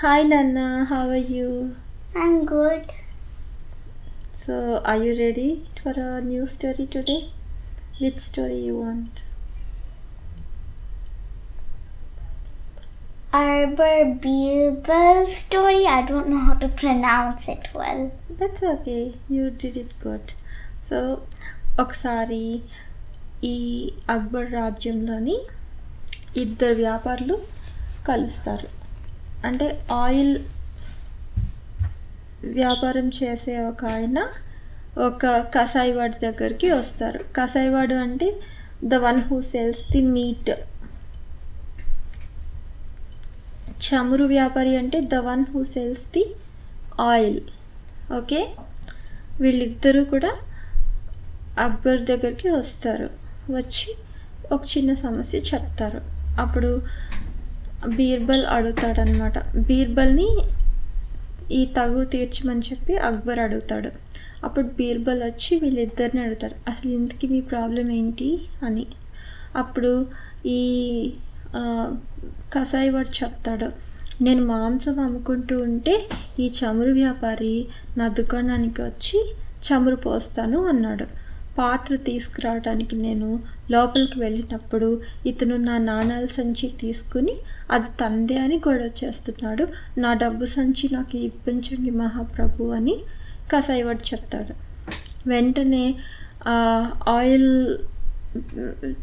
Hi Nana, how are you? I'm good. So, are you ready for a new story today? Which story you want? Arbor Birbal story. I don't know how to pronounce it well. That's okay. You did it good. So ఒకసారి ఈ అక్బర్ రాజ్యంలోని ఇద్దరు వ్యాపారులు కలుస్తారు అంటే oil వ్యాపారం చేసే ఒక ఆయన ఒక కసాయివాడి దగ్గరికి వస్తారు. కసాయివాడు అంటే the one who sales the meat. చమురు వ్యాపారి అంటే the one who sales the oil. Okay? వీళ్ళిద్దరూ కూడా అక్బర్ దగ్గరికి వస్తారు. వచ్చి ఒక చిన్న సమస్య చెప్తారు. అప్పుడు బీర్బల్ అడుగుతాడనమాట బీర్బల్ని ఈ తగు తీర్చమని చెప్పి అక్బర్ అడుగుతాడు. అప్పుడు బీర్బల్ వచ్చి వీళ్ళిద్దరిని అడుగుతారు అసలు ఇంతకీ మీ ప్రాబ్లం ఏంటి? అని. అప్పుడు ఈ కసాయి వాడు చెప్తాడు. నేను మాంసం అమ్ముకుంటూ ఉంటే ఈ చమురు వ్యాపారి నా దుకాణానికి వచ్చి చమురు పోస్తాను అన్నాడు. పాత్ర తీసుకురావడానికి నేను లోపలికి వెళ్ళినప్పుడు ఇతను నా నాణాల సంచి తీసుకుని అది తందే అని గొడవ చేస్తున్నాడు. నా డబ్బు సంచి నాకు ఇప్పించండి మహాప్రభు అని కసాయివాడు చెప్తాడు. వెంటనే ఆయిల్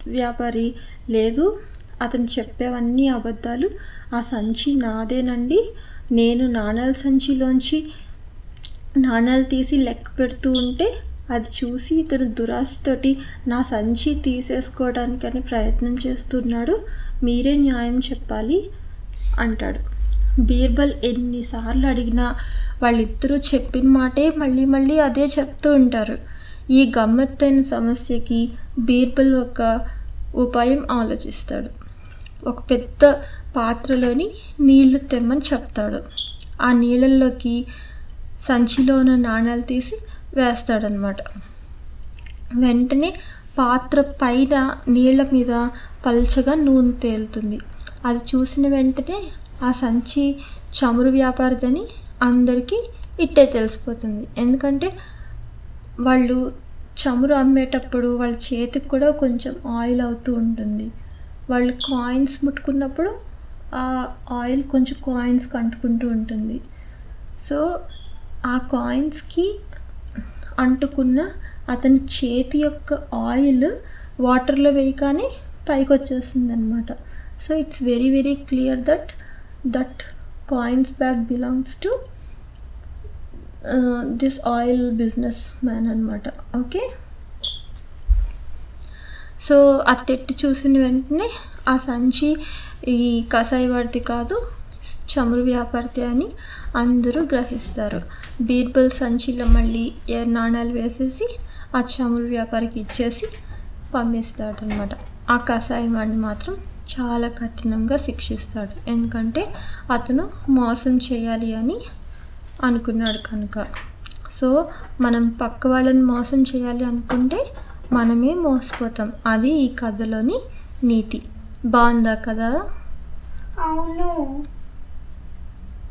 వ్యాపారి లేదు అతను చెప్పేవన్నీ అబద్ధాలు. ఆ సంచి నాదేనండి. నేను నాణాల సంచిలోంచి నాణాలు తీసి లెక్క పెడుతూ ఉంటే అది చూసి ఇతను దురాశతోటి నా సంచి తీసేసుకోవడానికని ప్రయత్నం చేస్తున్నాడు. మీరే న్యాయం చెప్పాలి అంటాడు. బీర్బల్ ఎన్నిసార్లు అడిగినా వాళ్ళిద్దరూ చెప్పిన మాటే మళ్ళీ మళ్ళీ అదే చెప్తూ ఉంటారు. ఈ గమ్మత్తైన సమస్యకి బీర్బల్ ఒక ఉపాయం ఆలోచిస్తాడు. ఒక పెద్ద పాత్రలోని నీళ్ళు తెమ్మని చెప్తాడు. ఆ నీళ్ళల్లోకి సంచిలో ఉన్న నాణాలు తీసి వేస్తాడనమాట. వెంటనే పాత్ర పైన నీళ్ళ మీద పల్చగా నూనె తేలుతుంది. అది చూసిన వెంటనే ఆ సంచి చమురు వ్యాపారిదని అందరికీ ఇట్టే తెలిసిపోతుంది. ఎందుకంటే వాళ్ళు చమురు అమ్మేటప్పుడు వాళ్ళ చేతికి కూడా కొంచెం ఆయిల్ అవుతూ ఉంటుంది. వాళ్ళు కాయిన్స్ ముట్టుకున్నప్పుడు ఆ ఆయిల్ కొంచెం కాయిన్స్ అంటుకుంటూ ఉంటుంది. సో ఆ కాయిన్స్కి అంటుకున్న అతని చేతి యొక్క ఆయిల్ వాటర్లో వేయగానే పైకి వచ్చేస్తుంది అనమాట so it's very very clear that that coins bag belongs to this oil businessman అనమాట ఓకే సో ఆ తెట్టు చూసిన వెంటనే ఆ సంచి ఈ కసాయి వాడిది కాదు చమురు వ్యాపారి అని అందరూ గ్రహిస్తారు. బీర్బల్ సంచిలో మళ్ళీ ఏ నాణాలు వేసేసి ఆ చమురు వ్యాపారికి ఇచ్చేసి పంపిస్తాడు అనమాట ఆ కషాయం వాడిని మాత్రం చాలా కఠినంగా శిక్షిస్తాడు. ఎందుకంటే అతను మోసం చేయాలి అని అనుకున్నాడు కనుక. సో మనం పక్క వాళ్ళని మోసం చేయాలి అనుకుంటే మనమే మోసపోతాం. అది ఈ కథలోని నీతి. బాగుందా కదా? అవును.